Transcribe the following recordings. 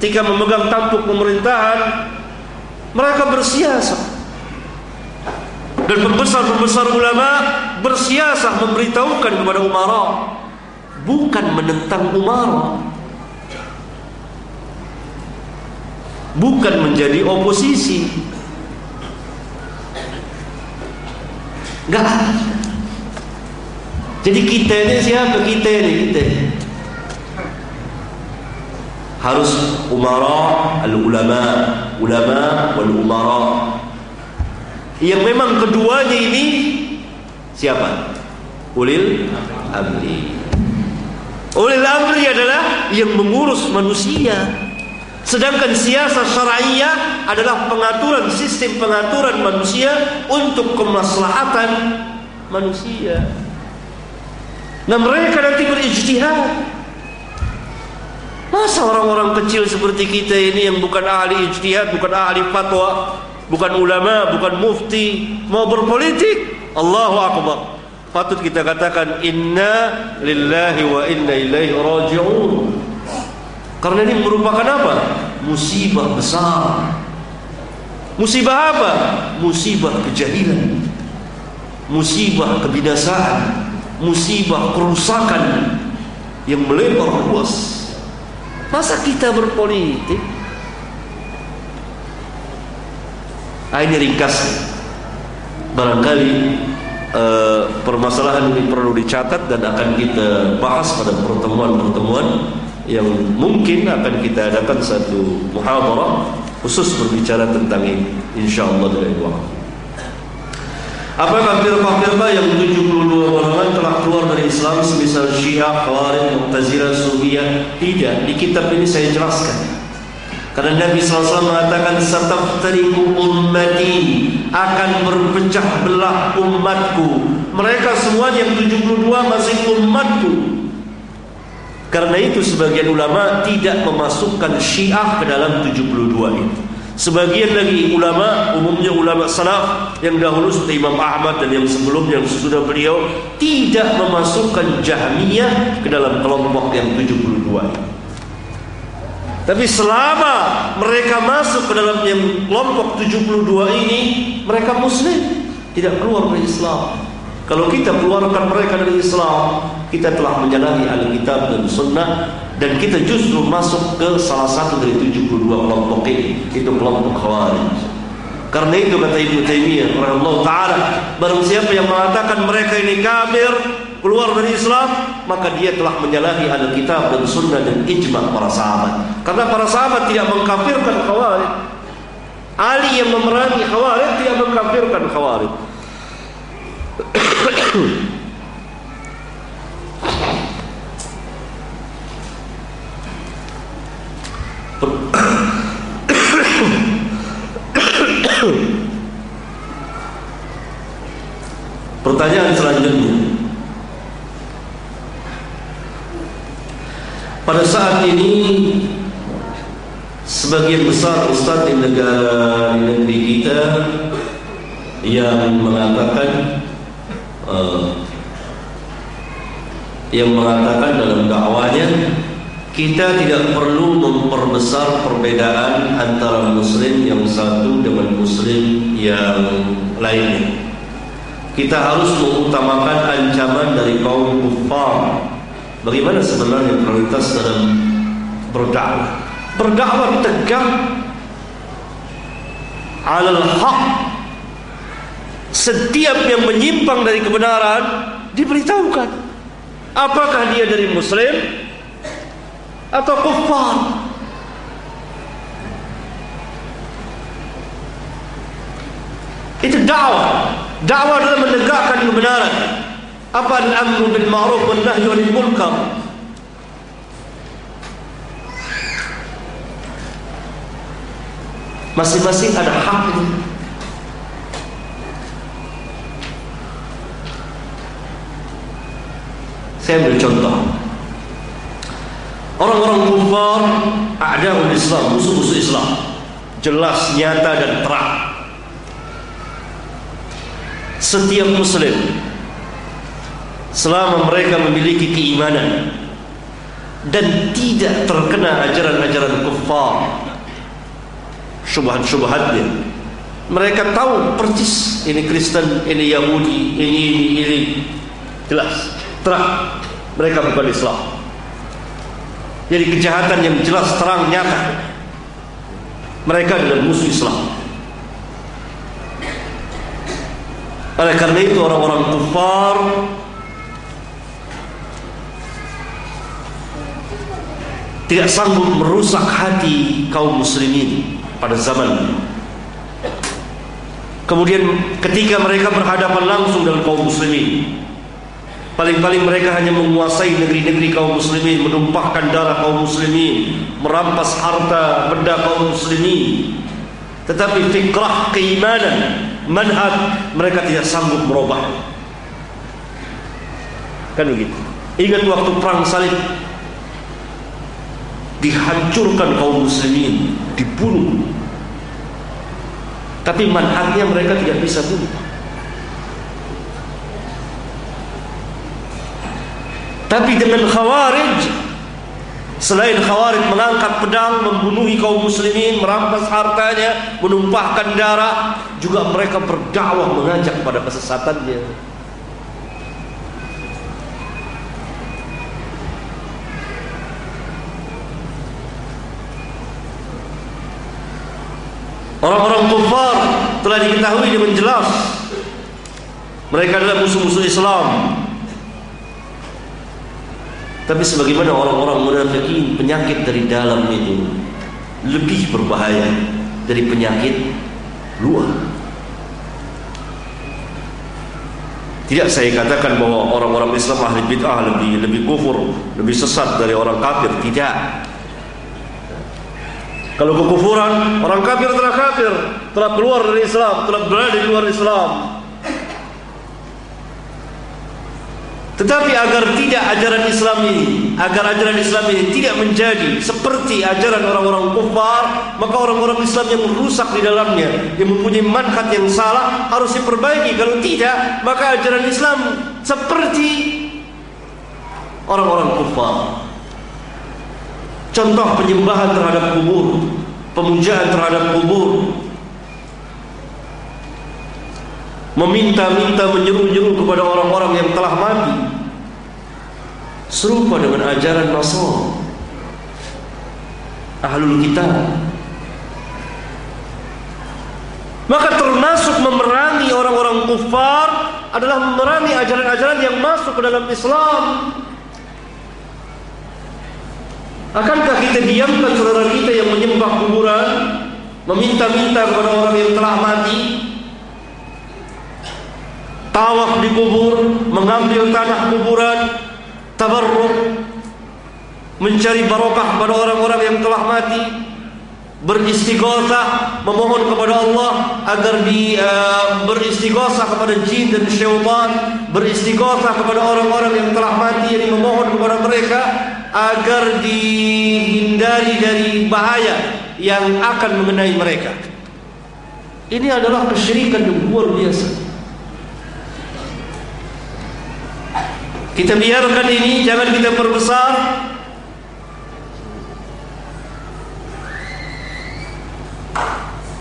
ketika memegang tampuk pemerintahan mereka bersiasat. Dan pembesar-pembesar ulama bersiasat memberitahukan kepada umara bukan menentang umara bukan menjadi oposisi. Enggak jadi kita ini siapa? Kita ini kita harus umara al-ulama ulama wal umara yang memang keduanya ini siapa? Ulil amri. Ulil amri adalah yang mengurus manusia. Sedangkan siasat syar'iyah adalah pengaturan sistem pengaturan manusia untuk kemaslahatan manusia. Nah mereka nanti berijtihad Masa orang-orang kecil seperti kita ini yang bukan ahli ijtihad, bukan ahli fatwa, bukan ulama, bukan mufti, mau berpolitik? Allahu Akbar. Patut kita katakan inna lillahi wa inna ilaihi raji'un. Karena ini merupakan apa? Musibah besar. Musibah apa? Musibah kejahilan. Musibah kebinasaan. Musibah kerusakan yang melebar luas. Masa kita berpolitik? Ah, ini ringkas. Barangkali uh, permasalahan ini perlu dicatat dan akan kita bahas pada pertemuan-pertemuan yang mungkin akan kita adakan satu muhadarah khusus berbicara tentang ini insyaallah dari waktu. Apakah firqah-firqah yang 72 golongan telah keluar dari Islam semisal Syiah, Khawarij, Mu'tazilah, Sufiyah? Tidak, di kitab ini saya jelaskan. Karena Nabi SAW mengatakan Sataftariku ummati Akan berpecah belah umatku Mereka semua yang 72 masih umatku Karena itu sebagian ulama tidak memasukkan syiah ke dalam 72 itu Sebagian lagi ulama, umumnya ulama salaf yang dahulu seperti Imam Ahmad dan yang sebelumnya yang sesudah beliau tidak memasukkan Jahmiyah ke dalam kelompok yang 72 ini. Tapi selama mereka masuk ke dalam yang kelompok 72 ini, mereka muslim, tidak keluar dari Islam. Kalau kita keluarkan mereka dari Islam, kita telah menyalahi Alkitab dan Sunnah dan kita justru masuk ke salah satu dari 72 kelompok ini, itu kelompok Khawarij. Karena itu kata Ibnu Taimiyah rahimahullah taala, barang siapa yang mengatakan mereka ini kafir, keluar dari Islam, maka dia telah menyalahi Alkitab dan Sunnah dan ijma para sahabat. Karena para sahabat tidak mengkafirkan Khawarij. Ali yang memerangi Khawarij tidak mengkafirkan Khawarij. Pertanyaan selanjutnya Pada saat ini Sebagian besar ustaz di negara di negeri kita Yang mengatakan uh, Yang mengatakan dalam dakwanya kita tidak perlu memperbesar perbedaan antara muslim yang satu dengan muslim yang lainnya. Kita harus mengutamakan ancaman dari kaum kufar. Bagaimana sebenarnya prioritas dalam berdakwah? Berdakwah tegak alal haq. Setiap yang menyimpang dari kebenaran diberitahukan. Apakah dia dari muslim atau kufar itu dakwah dakwah adalah menegakkan kebenaran. Apa al-amru bil ma'ruf wal nahyi 'anil munkar? Masing-masing ada haknya. Saya ambil contoh. Orang-orang kufar A'da'ul Islam Musuh-musuh Islam. Jelas, nyata dan terang Setiap Muslim Selama mereka memiliki keimanan dan tidak terkena ajaran-ajaran kufar syubhat-syubhatnya mereka tahu persis ini Kristen, ini Yahudi, ini ini ini. Jelas. Terang. Mereka bukan Islam. Jadi kejahatan yang jelas terang nyata. Mereka adalah musuh Islam oleh karena itu orang-orang kufar tidak sanggup merusak hati kaum muslimin pada zaman. Kemudian ketika mereka berhadapan langsung dengan kaum muslimin paling-paling mereka hanya menguasai negeri-negeri kaum muslimin menumpahkan darah kaum muslimin merampas harta benda kaum muslimin. Tetapi fikrah keimanan manhaj mereka tidak sanggup merubah. Kan begitu? Ingat waktu perang salib? Dihancurkan kaum muslimin dibunuh. Tapi manhajnya mereka tidak bisa bunuh. Tapi dengan khawarij selain khawarij mengangkat pedang membunuhi kaum muslimin merampas hartanya menumpahkan darah juga mereka berdakwah mengajak pada kesesatannya Orang-orang kufar telah diketahui dengan jelas mereka adalah musuh-musuh Islam. Tapi sebagaimana orang-orang munafikin penyakit dari dalam itu lebih berbahaya dari penyakit luar. Tidak saya katakan bahwa orang-orang Islam ahli bid'ah lebih lebih kufur, lebih sesat dari orang kafir, tidak. Kalau kekufuran, orang kafir telah kafir, telah keluar dari Islam, telah berada di luar Islam. Tetapi agar tidak ajaran Islam ini, agar ajaran Islam ini tidak menjadi seperti ajaran orang-orang kufar, maka orang-orang Islam yang merusak di dalamnya, yang mempunyai manhaj yang salah harus diperbaiki. Kalau tidak, maka ajaran Islam seperti orang-orang kufar. Contoh penyembahan terhadap kubur Pemujaan terhadap kubur Meminta-minta menyeru-nyeru kepada orang-orang yang telah mati Serupa dengan ajaran Nasr Ahlul Kitab. Maka termasuk memerangi orang-orang kufar Adalah memerangi ajaran-ajaran yang masuk ke dalam Islam. Akankah kita diamkan saudara kita yang menyembah kuburan Meminta-minta kepada orang yang telah mati? Tawaf di kubur Mengambil tanah kuburan Tabarruk Mencari barokah pada orang-orang yang telah mati Beristighosah Memohon kepada Allah Agar di uh, beristighosah kepada jin dan syaitan Beristighosah kepada orang-orang yang telah mati Yang memohon kepada mereka agar dihindari dari bahaya yang akan mengenai mereka. Ini adalah kesyirikan yang luar biasa. Kita biarkan ini, jangan kita perbesar.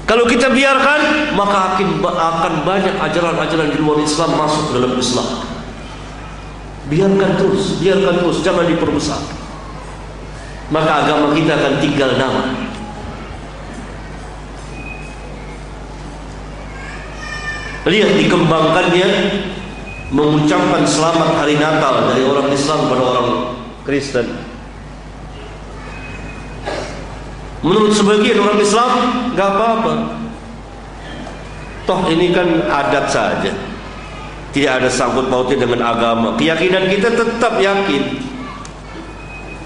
Kalau kita biarkan, maka akan banyak ajaran-ajaran di luar Islam masuk dalam Islam. Biarkan terus, biarkan terus, jangan diperbesar maka agama kita akan tinggal nama lihat dikembangkannya mengucapkan selamat hari Natal dari orang Islam pada orang Kristen. Menurut sebagian orang Islam gak apa-apa. Toh ini kan adat saja. Tidak ada sangkut pautnya dengan agama. Keyakinan kita tetap yakin.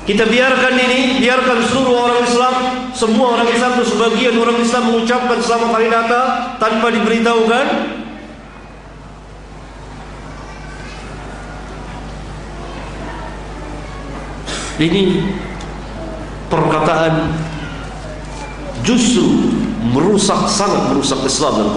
Kita biarkan ini, biarkan seluruh orang Islam, semua orang Islam sebagian orang Islam mengucapkan selamat hari Natal tanpa diberitahukan. Ini perkataan justru merusak sangat merusak Islam dan